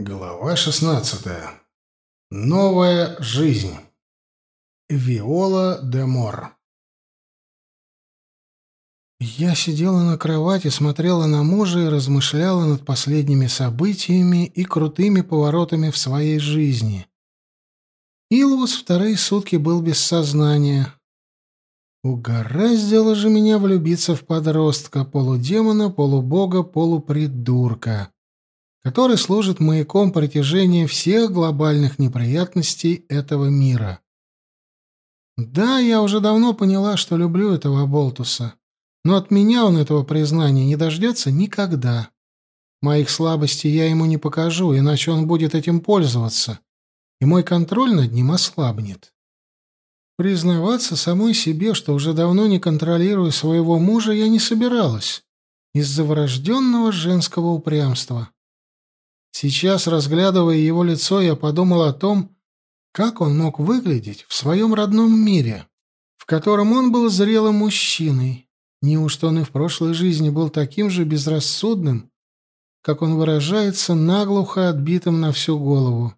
Глава 16. Новая жизнь. Виола де Мор. Я сидела на кровати, смотрела на мужа и размышляла над последними событиями и крутыми поворотами в своей жизни. Илвус вторые сутки был без сознания. Угораздило же меня влюбиться в подростка, полудемона, полубога, полупридурка который служит маяком протяжения всех глобальных неприятностей этого мира. Да, я уже давно поняла, что люблю этого Болтуса, но от меня он этого признания не дождется никогда. Моих слабостей я ему не покажу, иначе он будет этим пользоваться, и мой контроль над ним ослабнет. Признаваться самой себе, что уже давно не контролирую своего мужа, я не собиралась из-за врожденного женского упрямства. Сейчас, разглядывая его лицо, я подумал о том, как он мог выглядеть в своем родном мире, в котором он был зрелым мужчиной. Неужто он и в прошлой жизни был таким же безрассудным, как он выражается, наглухо отбитым на всю голову?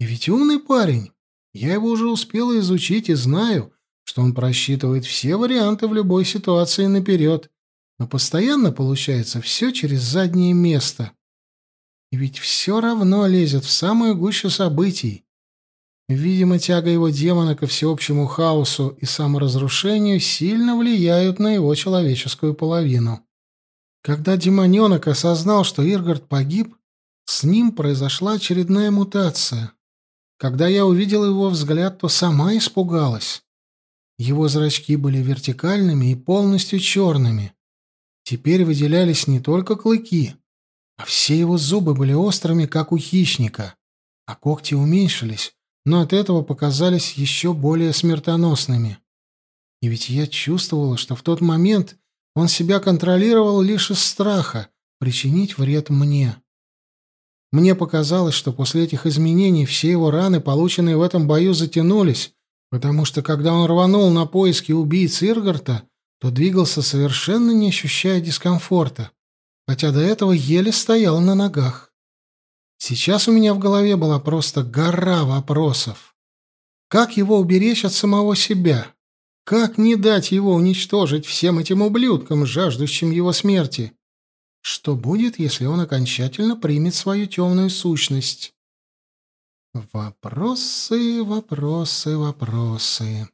И ведь умный парень. Я его уже успела изучить и знаю, что он просчитывает все варианты в любой ситуации наперед, но постоянно получается все через заднее место. Ведь все равно лезет в самую гущу событий. Видимо, тяга его демона ко всеобщему хаосу и саморазрушению сильно влияют на его человеческую половину. Когда демоненок осознал, что Иргард погиб, с ним произошла очередная мутация. Когда я увидел его взгляд, то сама испугалась. Его зрачки были вертикальными и полностью черными. Теперь выделялись не только клыки, а все его зубы были острыми, как у хищника, а когти уменьшились, но от этого показались еще более смертоносными. И ведь я чувствовала, что в тот момент он себя контролировал лишь из страха причинить вред мне. Мне показалось, что после этих изменений все его раны, полученные в этом бою, затянулись, потому что когда он рванул на поиски убийц Иргарта, то двигался совершенно не ощущая дискомфорта хотя до этого еле стоял на ногах. Сейчас у меня в голове была просто гора вопросов. Как его уберечь от самого себя? Как не дать его уничтожить всем этим ублюдкам, жаждущим его смерти? Что будет, если он окончательно примет свою темную сущность? Вопросы, вопросы, вопросы.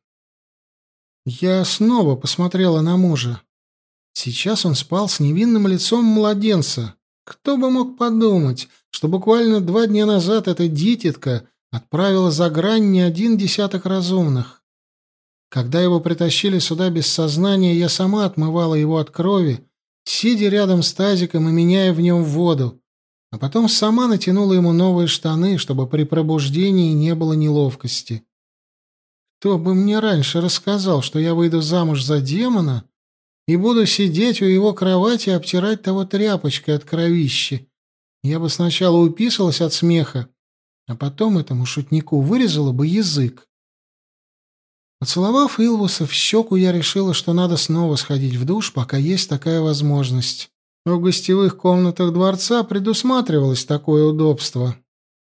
Я снова посмотрела на мужа. Сейчас он спал с невинным лицом младенца. Кто бы мог подумать, что буквально два дня назад эта дитятка отправила за грань не один десяток разумных. Когда его притащили сюда без сознания, я сама отмывала его от крови, сидя рядом с тазиком и меняя в нем воду, а потом сама натянула ему новые штаны, чтобы при пробуждении не было неловкости. Кто бы мне раньше рассказал, что я выйду замуж за демона, и буду сидеть у его кровати и обтирать того тряпочкой от кровищи. Я бы сначала уписалась от смеха, а потом этому шутнику вырезала бы язык. Поцеловав Илвуса в щеку, я решила, что надо снова сходить в душ, пока есть такая возможность. Но в гостевых комнатах дворца предусматривалось такое удобство,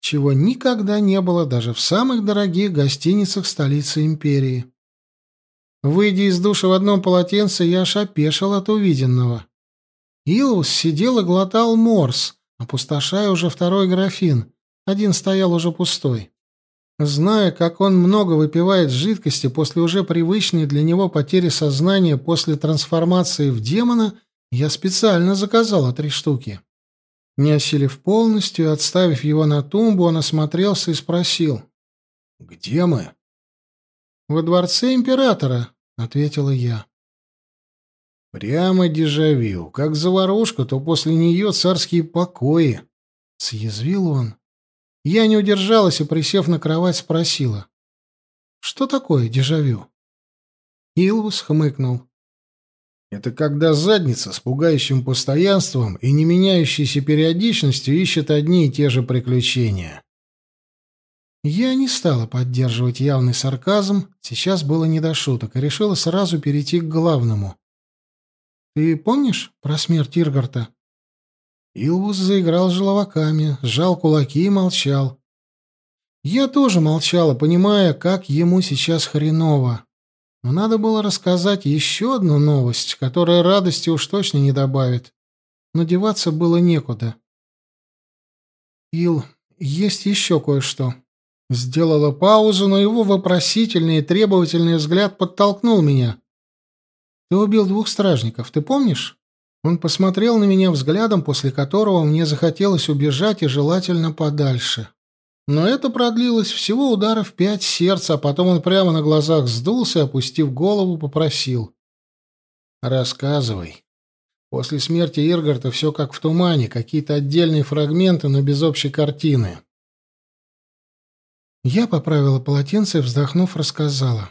чего никогда не было даже в самых дорогих гостиницах столицы империи. Выйдя из душа в одном полотенце, я аж опешил от увиденного. Илус сидел и глотал морс, опустошая уже второй графин. Один стоял уже пустой. Зная, как он много выпивает жидкости после уже привычной для него потери сознания после трансформации в демона, я специально заказала три штуки. Не осилив полностью, отставив его на тумбу, он осмотрелся и спросил. «Где мы?» «Во дворце императора», — ответила я. «Прямо дежавю. Как заварушка, то после нее царские покои», — съязвил он. Я не удержалась и, присев на кровать, спросила. «Что такое дежавю?» Илвус хмыкнул. «Это когда задница с пугающим постоянством и не меняющейся периодичностью ищет одни и те же приключения». Я не стала поддерживать явный сарказм, сейчас было не до шуток, и решила сразу перейти к главному. «Ты помнишь про смерть Иргарта?» Илвус заиграл желваками, сжал кулаки и молчал. Я тоже молчала, понимая, как ему сейчас хреново. Но надо было рассказать еще одну новость, которая радости уж точно не добавит. Но деваться было некуда. «Ил, есть еще кое-что». Сделала паузу, но его вопросительный и требовательный взгляд подтолкнул меня. «Ты убил двух стражников, ты помнишь?» Он посмотрел на меня взглядом, после которого мне захотелось убежать и желательно подальше. Но это продлилось всего ударов пять сердца, а потом он прямо на глазах сдулся, опустив голову, попросил. «Рассказывай». После смерти Иргарта все как в тумане, какие-то отдельные фрагменты, но без общей картины. Я поправила полотенце и, вздохнув, рассказала.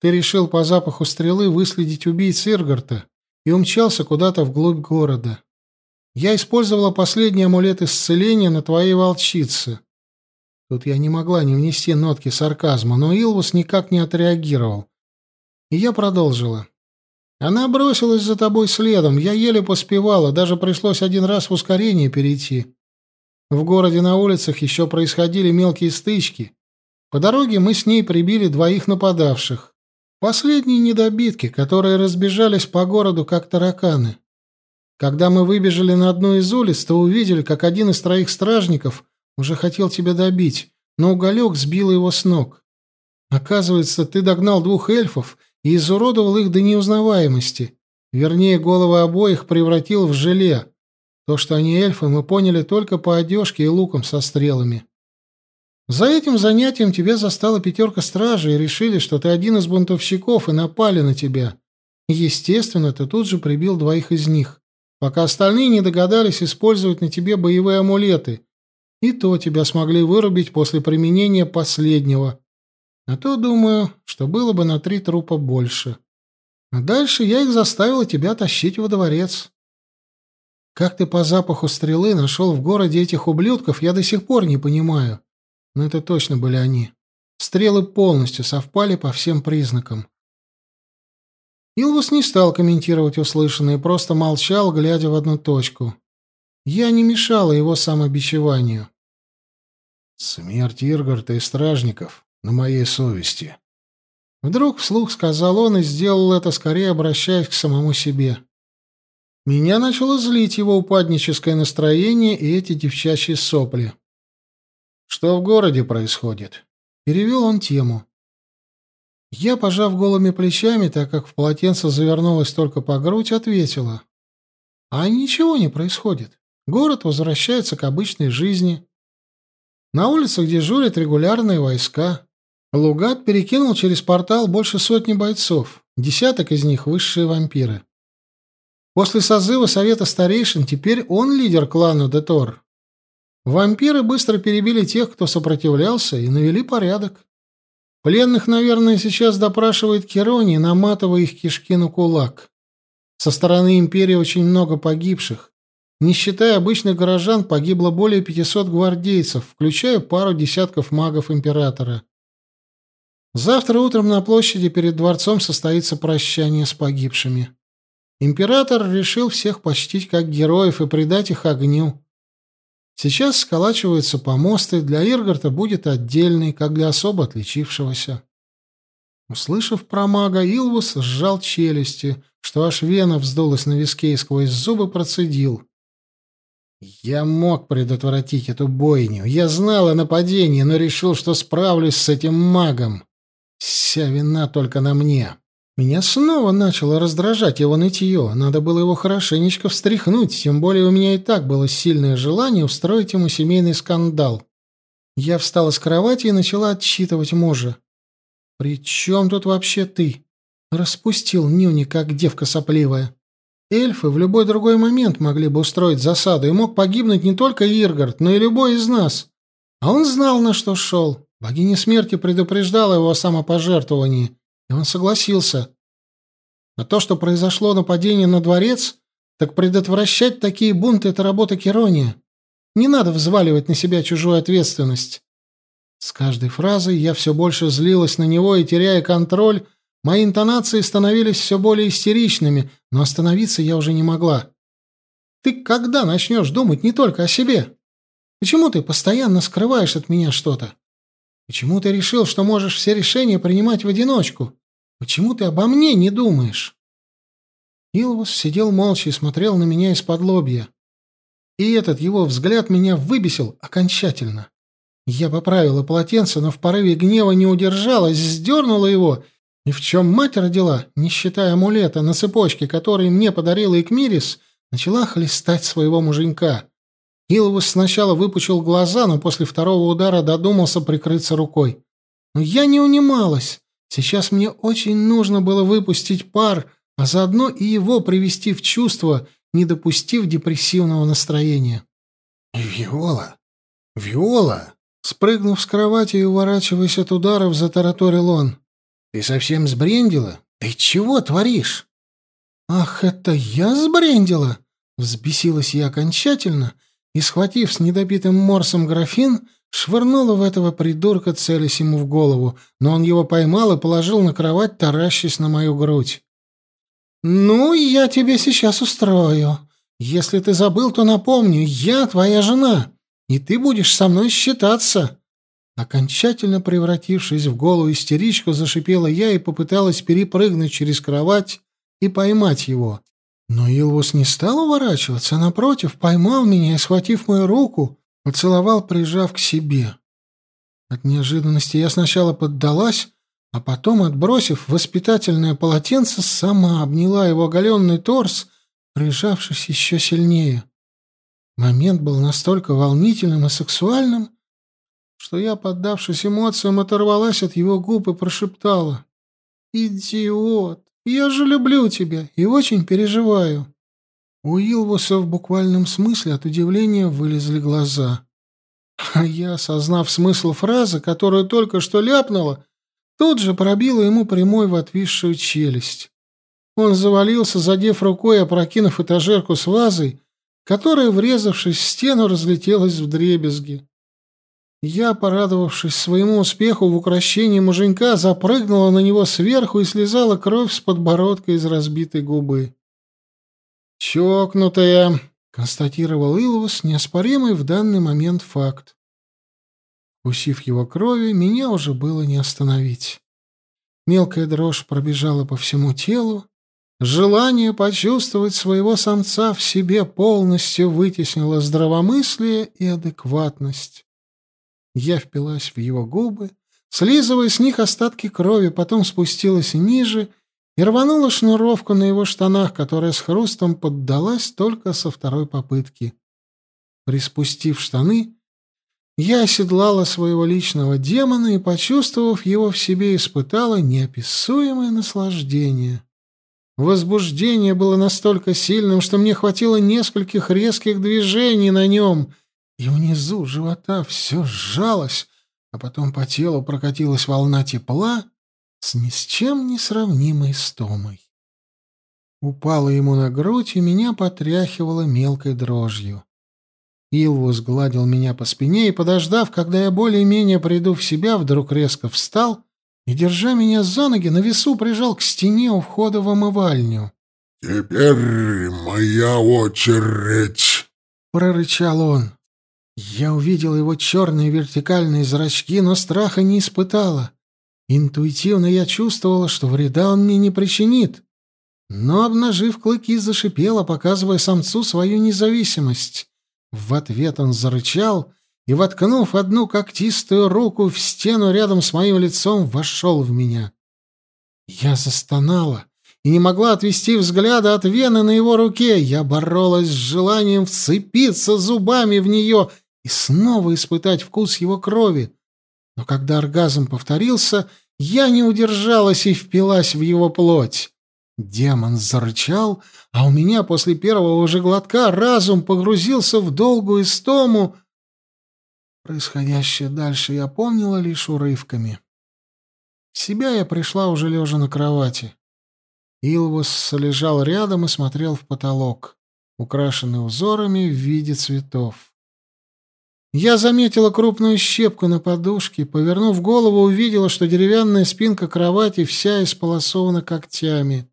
«Ты решил по запаху стрелы выследить убийц Иргарта и умчался куда-то вглубь города. Я использовала последний амулет исцеления на твоей волчице. Тут я не могла не внести нотки сарказма, но Илвус никак не отреагировал. И я продолжила. Она бросилась за тобой следом, я еле поспевала, даже пришлось один раз в ускорение перейти. В городе на улицах еще происходили мелкие стычки. По дороге мы с ней прибили двоих нападавших. Последние недобитки, которые разбежались по городу как тараканы. Когда мы выбежали на одну из улиц, то увидели, как один из троих стражников уже хотел тебя добить, но уголек сбил его с ног. Оказывается, ты догнал двух эльфов и изуродовал их до неузнаваемости. Вернее, головы обоих превратил в желе. То, что они эльфы, мы поняли только по одежке и лукам со стрелами. За этим занятием тебя застала пятерка стражей и решили, что ты один из бунтовщиков, и напали на тебя. Естественно, ты тут же прибил двоих из них, пока остальные не догадались использовать на тебе боевые амулеты, и то тебя смогли вырубить после применения последнего. А то, думаю, что было бы на три трупа больше. А дальше я их заставила тебя тащить во дворец. Как ты по запаху стрелы нашел в городе этих ублюдков, я до сих пор не понимаю. Но это точно были они. Стрелы полностью совпали по всем признакам. Илвус не стал комментировать услышанное, просто молчал, глядя в одну точку. Я не мешала его самобичеванию. «Смерть Иргарта и стражников на моей совести». Вдруг вслух сказал он и сделал это, скорее обращаясь к самому себе. Меня начало злить его упадническое настроение и эти девчачьи сопли. «Что в городе происходит?» Перевел он тему. Я, пожав голыми плечами, так как в полотенце завернулась только по грудь, ответила. «А ничего не происходит. Город возвращается к обычной жизни. На улицах дежурят регулярные войска. Лугат перекинул через портал больше сотни бойцов, десяток из них — высшие вампиры. После созыва Совета Старейшин теперь он лидер клана Детор. Вампиры быстро перебили тех, кто сопротивлялся, и навели порядок. Пленных, наверное, сейчас допрашивает Керони, наматывая их кишки на кулак. Со стороны Империи очень много погибших. Не считая обычных горожан, погибло более 500 гвардейцев, включая пару десятков магов императора. Завтра утром на площади перед дворцом состоится прощание с погибшими. Император решил всех почтить как героев и предать их огню. Сейчас сколачиваются помосты, для Иргарта будет отдельный, как для особо отличившегося. Услышав про мага, Илвус сжал челюсти, что аж вена вздулась на виске и сквозь зубы процедил. Я мог предотвратить эту бойню. Я знал о нападении, но решил, что справлюсь с этим магом. Вся вина только на мне. Меня снова начало раздражать его нытье. Надо было его хорошенечко встряхнуть, тем более у меня и так было сильное желание устроить ему семейный скандал. Я встала с кровати и начала отчитывать мужа. «При чем тут вообще ты?» Распустил нюни, как девка сопливая. Эльфы в любой другой момент могли бы устроить засаду, и мог погибнуть не только Иргард, но и любой из нас. А он знал, на что шел. Богиня смерти предупреждала его о самопожертвовании, и он согласился. А то, что произошло нападение на дворец, так предотвращать такие бунты — это работа Керония. Не надо взваливать на себя чужую ответственность. С каждой фразой я все больше злилась на него и, теряя контроль, Мои интонации становились все более истеричными, но остановиться я уже не могла. Ты когда начнешь думать не только о себе? Почему ты постоянно скрываешь от меня что-то? Почему ты решил, что можешь все решения принимать в одиночку? Почему ты обо мне не думаешь?» Илвус сидел молча и смотрел на меня из-под лобья. И этот его взгляд меня выбесил окончательно. Я поправила полотенце, но в порыве гнева не удержалась, сдернула его, и в чем мать родила, не считая амулета на цепочке, который мне подарила Экмирис, начала хлестать своего муженька. Илвус сначала выпучил глаза, но после второго удара додумался прикрыться рукой. Но я не унималась. Сейчас мне очень нужно было выпустить пар, а заодно и его привести в чувство, не допустив депрессивного настроения. «Виола! Виола!» Спрыгнув с кровати и уворачиваясь от ударов, затараторил он. «Ты совсем сбрендила? Ты чего творишь?» «Ах, это я сбрендила!» Взбесилась я окончательно и, схватив с недопитым морсом графин, швырнула в этого придурка, целясь ему в голову, но он его поймал и положил на кровать, таращась на мою грудь. «Ну, я тебе сейчас устрою. Если ты забыл, то напомню, я твоя жена, и ты будешь со мной считаться». Окончательно превратившись в голую истеричку, зашипела я и попыталась перепрыгнуть через кровать и поймать его. Но Илвус не стал уворачиваться, напротив, поймал меня и, схватив мою руку, поцеловал, прижав к себе. От неожиданности я сначала поддалась, а потом, отбросив воспитательное полотенце, сама обняла его оголенный торс, прижавшись еще сильнее. Момент был настолько волнительным и сексуальным, что я, поддавшись эмоциям, оторвалась от его губ и прошептала. «Идиот! Я же люблю тебя и очень переживаю». У Илвуса в буквальном смысле от удивления вылезли глаза. А я, осознав смысл фразы, которую только что ляпнула, тут же пробила ему прямой в отвисшую челюсть. Он завалился, задев рукой, опрокинув этажерку с вазой, которая, врезавшись в стену, разлетелась в дребезги. Я, порадовавшись своему успеху в украшении муженька, запрыгнула на него сверху и слезала кровь с подбородка из разбитой губы. «Чокнутая», — констатировал Илвус, неоспоримый в данный момент факт. Усив его крови, меня уже было не остановить. Мелкая дрожь пробежала по всему телу. Желание почувствовать своего самца в себе полностью вытеснило здравомыслие и адекватность. Я впилась в его губы, слизывая с них остатки крови, потом спустилась ниже и рванула шнуровку на его штанах, которая с хрустом поддалась только со второй попытки. Приспустив штаны, я оседлала своего личного демона и, почувствовав его в себе, испытала неописуемое наслаждение. Возбуждение было настолько сильным, что мне хватило нескольких резких движений на нем, и внизу живота все сжалось, а потом по телу прокатилась волна тепла с ни с чем не сравнимой стомой. Упала ему на грудь, и меня потряхивало мелкой дрожью. Илвус гладил меня по спине и, подождав, когда я более-менее приду в себя, вдруг резко встал и, держа меня за ноги, на весу прижал к стене у входа в омывальню. «Теперь моя очередь!» — прорычал он. Я увидел его черные вертикальные зрачки, но страха не испытала. Интуитивно я чувствовала, что вреда он мне не причинит. Но, обнажив клыки, зашипела, показывая самцу свою независимость. В ответ он зарычал и, воткнув одну когтистую руку в стену рядом с моим лицом, вошел в меня. Я застонала и не могла отвести взгляда от вены на его руке. Я боролась с желанием вцепиться зубами в нее и снова испытать вкус его крови. Но когда оргазм повторился, я не удержалась и впилась в его плоть. Демон зарычал, а у меня после первого же глотка разум погрузился в долгую истому. Происходящее дальше я помнила лишь урывками. В себя я пришла уже лежа на кровати. Илвус лежал рядом и смотрел в потолок, украшенный узорами в виде цветов. Я заметила крупную щепку на подушке, повернув голову, увидела, что деревянная спинка кровати вся исполосована когтями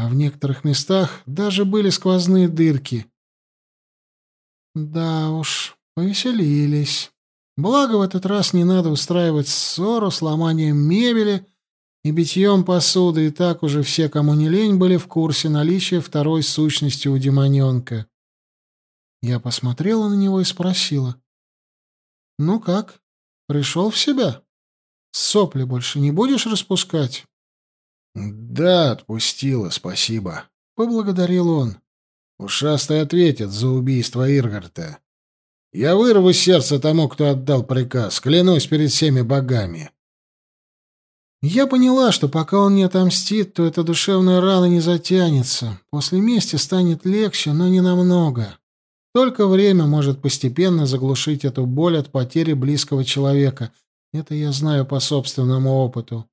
а в некоторых местах даже были сквозные дырки. Да уж, повеселились. Благо, в этот раз не надо устраивать ссору с ломанием мебели и битьем посуды, и так уже все, кому не лень, были в курсе наличия второй сущности у демоненка. Я посмотрела на него и спросила. «Ну как, пришел в себя? Сопли больше не будешь распускать?» «Да, отпустила, спасибо», — поблагодарил он. «Ушастый ответит за убийство Иргарта. Я вырву сердце тому, кто отдал приказ, клянусь перед всеми богами». Я поняла, что пока он не отомстит, то эта душевная рана не затянется. После мести станет легче, но не намного. Только время может постепенно заглушить эту боль от потери близкого человека. Это я знаю по собственному опыту.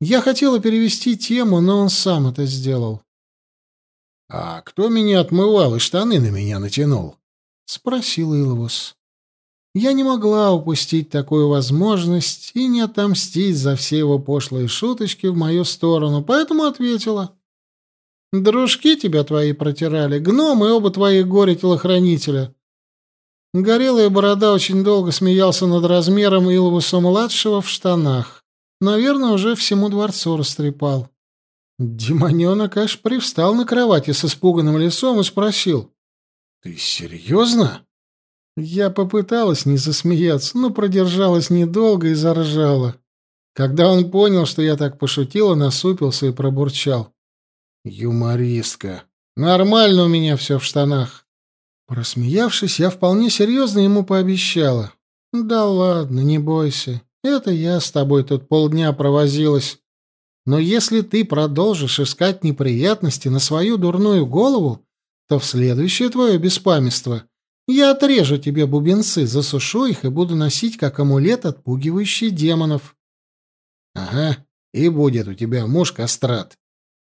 Я хотела перевести тему, но он сам это сделал. «А кто меня отмывал и штаны на меня натянул?» — спросил Илвус. Я не могла упустить такую возможность и не отомстить за все его пошлые шуточки в мою сторону, поэтому ответила. «Дружки тебя твои протирали, гномы оба твоих горе-телохранителя». Горелая борода очень долго смеялся над размером Илвуса-младшего в штанах. Наверное, уже всему дворцу растрепал. Демоненок аж привстал на кровати с испуганным лицом и спросил. «Ты серьезно?» Я попыталась не засмеяться, но продержалась недолго и заржала. Когда он понял, что я так пошутила, насупился и пробурчал. «Юмористка. Нормально у меня все в штанах». Просмеявшись, я вполне серьезно ему пообещала. «Да ладно, не бойся. Это я с тобой тут полдня провозилась. Но если ты продолжишь искать неприятности на свою дурную голову, то в следующее твое беспамятство я отрежу тебе бубенцы, засушу их и буду носить как амулет, отпугивающий демонов. — Ага, и будет у тебя муж кастрат.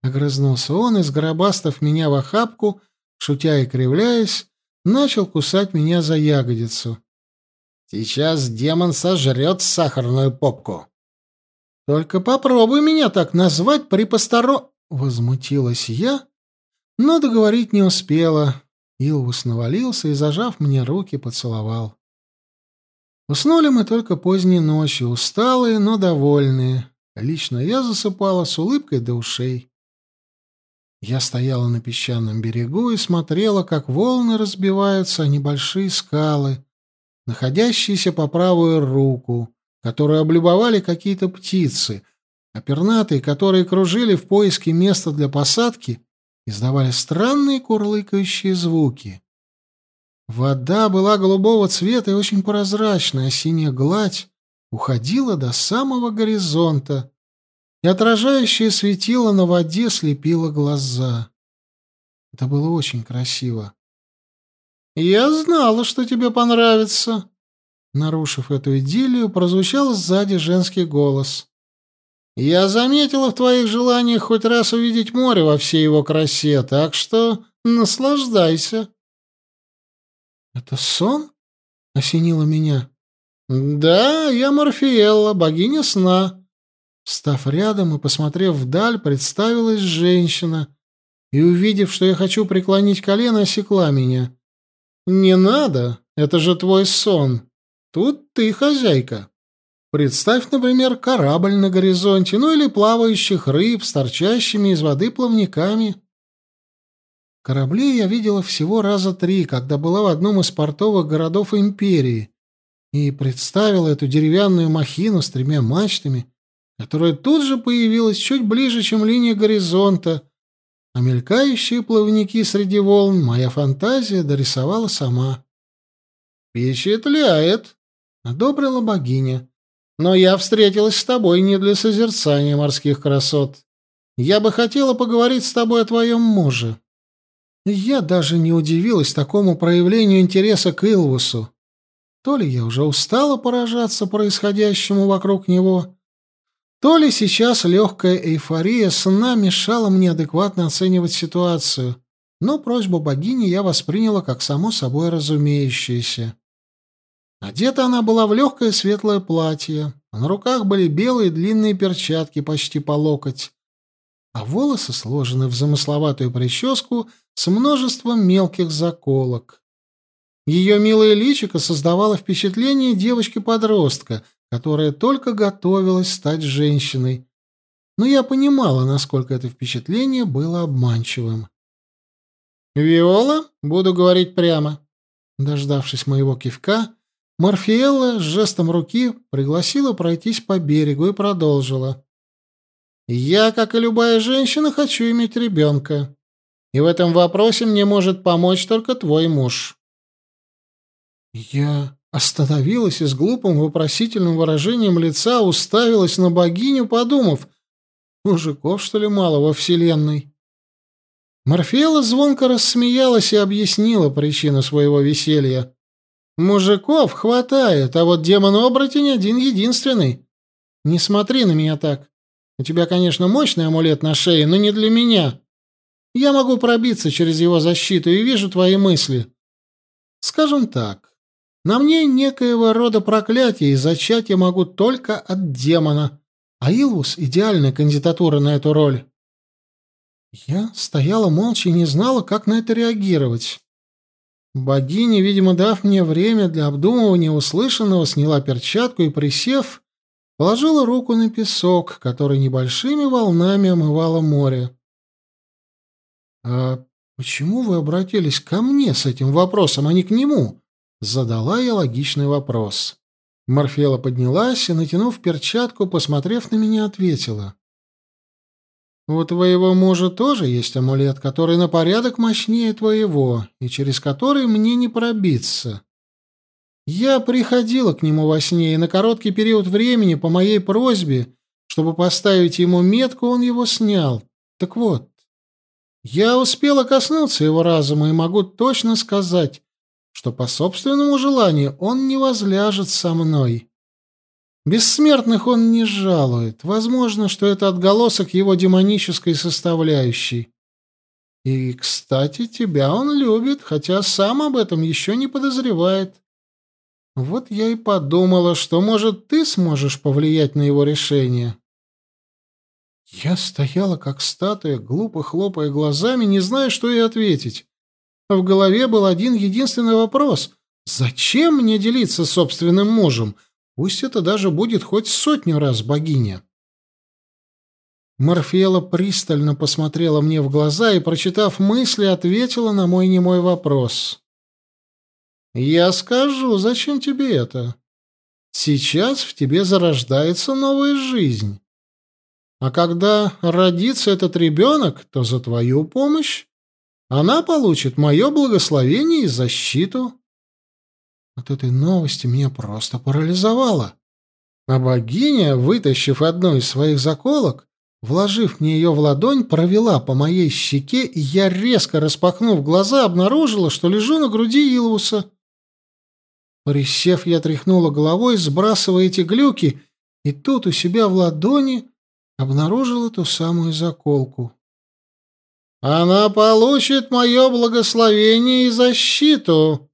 Огрызнулся он и, сгробастав меня в охапку, шутя и кривляясь, начал кусать меня за ягодицу. Сейчас демон сожрет сахарную попку. Только попробуй меня так назвать при посторо... Возмутилась я, но договорить не успела. Илвус навалился и, зажав мне руки, поцеловал. Уснули мы только поздней ночью, усталые, но довольные. Лично я засыпала с улыбкой до ушей. Я стояла на песчаном берегу и смотрела, как волны разбиваются о небольшие скалы, находящиеся по правую руку, которую облюбовали какие-то птицы, а пернатые, которые кружили в поиске места для посадки, издавали странные курлыкающие звуки. Вода была голубого цвета и очень прозрачная, а синяя гладь уходила до самого горизонта, и отражающее светило на воде слепило глаза. Это было очень красиво. «Я знала, что тебе понравится!» Нарушив эту идиллию, прозвучал сзади женский голос. «Я заметила в твоих желаниях хоть раз увидеть море во всей его красе, так что наслаждайся!» «Это сон?» — осенило меня. «Да, я Морфиэлла, богиня сна». Став рядом и посмотрев вдаль, представилась женщина и, увидев, что я хочу преклонить колено, осекла меня. «Не надо, это же твой сон. Тут ты хозяйка. Представь, например, корабль на горизонте, ну или плавающих рыб с торчащими из воды плавниками». Корабли я видела всего раза три, когда была в одном из портовых городов империи, и представила эту деревянную махину с тремя мачтами, которая тут же появилась чуть ближе, чем линия горизонта, а мелькающие плавники среди волн моя фантазия дорисовала сама. «Впечатляет!» — одобрила богиня. «Но я встретилась с тобой не для созерцания морских красот. Я бы хотела поговорить с тобой о твоем муже». Я даже не удивилась такому проявлению интереса к Илвусу. То ли я уже устала поражаться происходящему вокруг него, то ли сейчас легкая эйфория сна мешала мне адекватно оценивать ситуацию, но просьбу богини я восприняла как само собой разумеющееся. Одета она была в легкое светлое платье, на руках были белые длинные перчатки почти по локоть, а волосы сложены в замысловатую прическу с множеством мелких заколок. Ее милое личико создавало впечатление девочки-подростка, которая только готовилась стать женщиной. Но я понимала, насколько это впечатление было обманчивым. «Виола, буду говорить прямо». Дождавшись моего кивка, Морфиэлла с жестом руки пригласила пройтись по берегу и продолжила. «Я, как и любая женщина, хочу иметь ребенка. И в этом вопросе мне может помочь только твой муж». Я остановилась и с глупым вопросительным выражением лица уставилась на богиню, подумав, мужиков, что ли, мало во вселенной. Морфеела звонко рассмеялась и объяснила причину своего веселья. «Мужиков хватает, а вот демон-оборотень один-единственный. Не смотри на меня так. У тебя, конечно, мощный амулет на шее, но не для меня. Я могу пробиться через его защиту и вижу твои мысли. Скажем так, на мне некоего рода проклятие, и зачать я могу только от демона, а Илвус — идеальная кандидатура на эту роль. Я стояла молча и не знала, как на это реагировать. Богиня, видимо, дав мне время для обдумывания услышанного, сняла перчатку и, присев, положила руку на песок, который небольшими волнами омывало море. «А почему вы обратились ко мне с этим вопросом, а не к нему?» Задала я логичный вопрос. Морфела поднялась и, натянув перчатку, посмотрев на меня, ответила. «У твоего мужа тоже есть амулет, который на порядок мощнее твоего, и через который мне не пробиться. Я приходила к нему во сне, и на короткий период времени по моей просьбе, чтобы поставить ему метку, он его снял. Так вот, я успела коснуться его разума и могу точно сказать, что по собственному желанию он не возляжет со мной. Бессмертных он не жалует. Возможно, что это отголосок его демонической составляющей. И, кстати, тебя он любит, хотя сам об этом еще не подозревает. Вот я и подумала, что, может, ты сможешь повлиять на его решение. Я стояла как статуя, глупо хлопая глазами, не зная, что ей ответить. В голове был один единственный вопрос. Зачем мне делиться собственным мужем? Пусть это даже будет хоть сотню раз богиня. Морфела пристально посмотрела мне в глаза и, прочитав мысли, ответила на мой немой вопрос. Я скажу, зачем тебе это? Сейчас в тебе зарождается новая жизнь. А когда родится этот ребенок, то за твою помощь она получит мое благословение и защиту. От этой новости меня просто парализовало. А богиня, вытащив одну из своих заколок, вложив мне ее в ладонь, провела по моей щеке, и я, резко распахнув глаза, обнаружила, что лежу на груди Илвуса. Присев, я тряхнула головой, сбрасывая эти глюки, и тут у себя в ладони обнаружила ту самую заколку. «Она получит мое благословение и защиту!»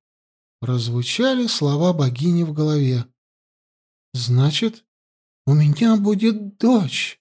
Прозвучали слова богини в голове. «Значит, у меня будет дочь!»